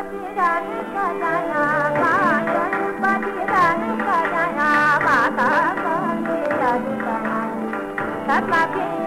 Kalna पविर Kalna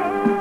Thank you.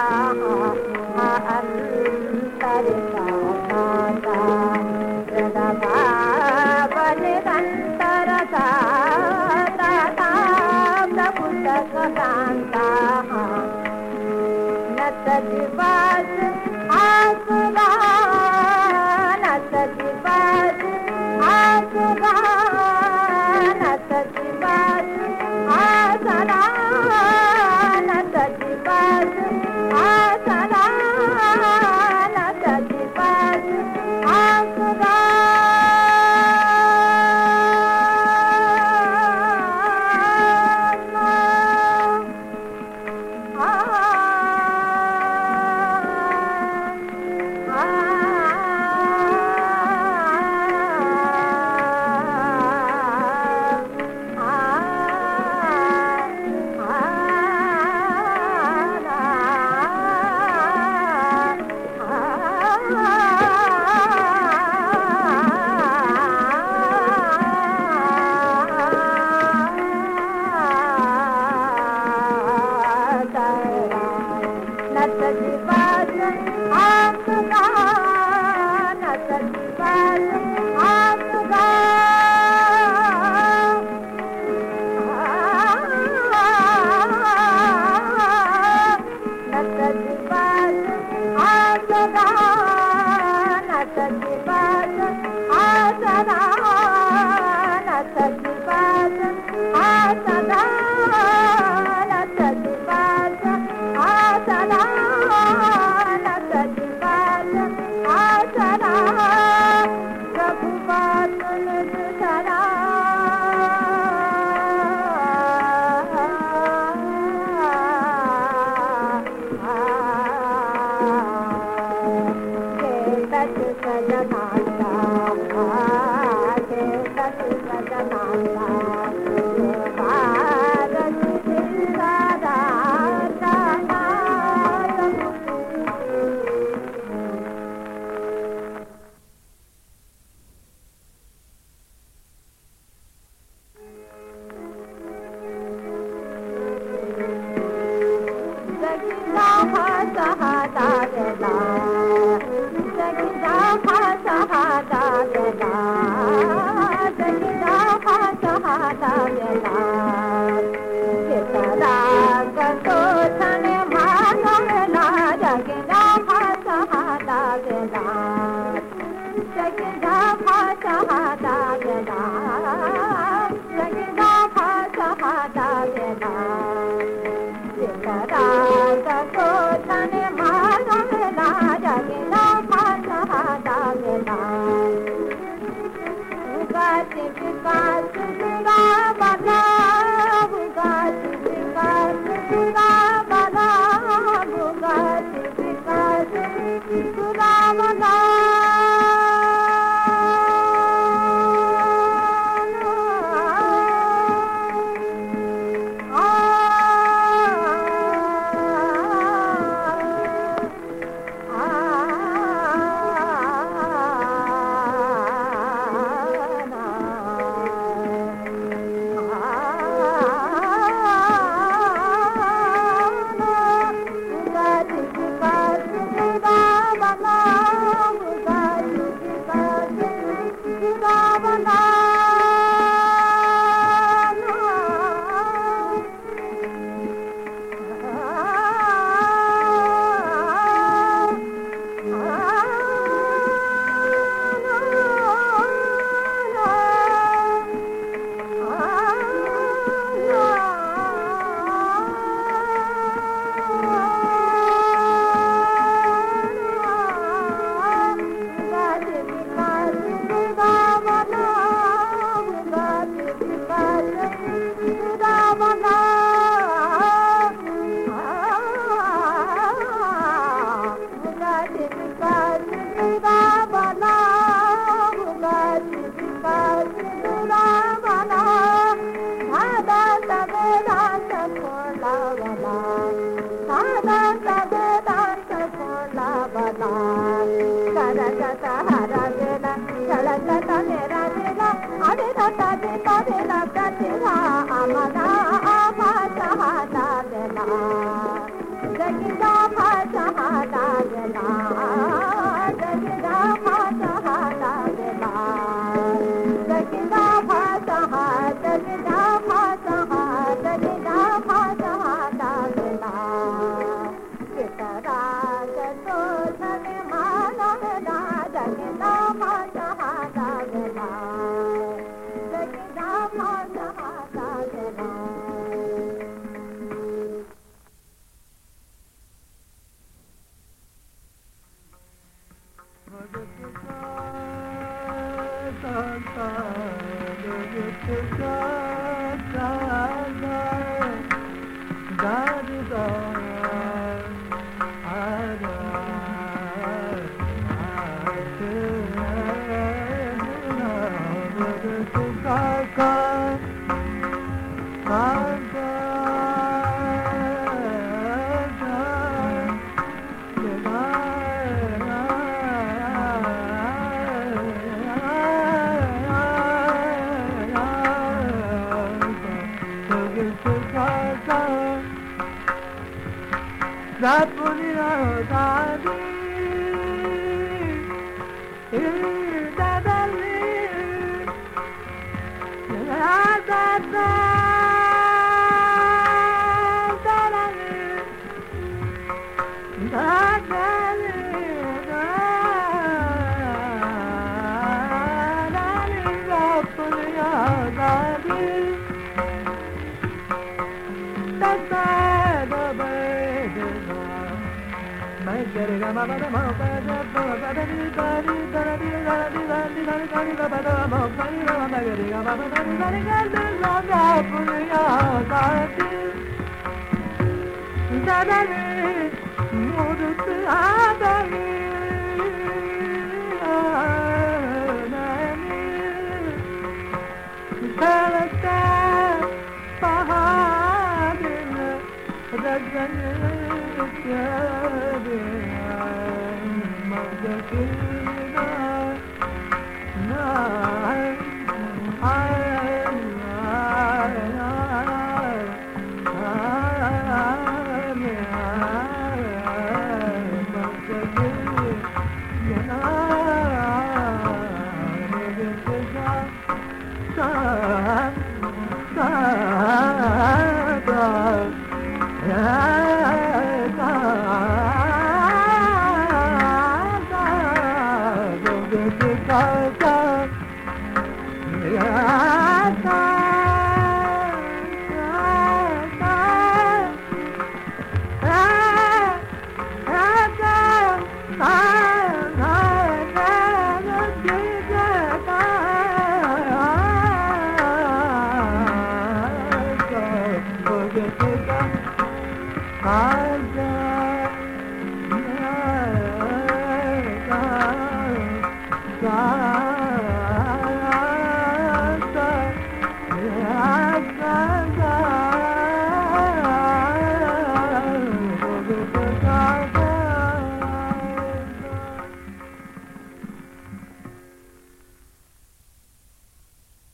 now. Bye. Thank you. Sagar Thank you. Yeah. Bye.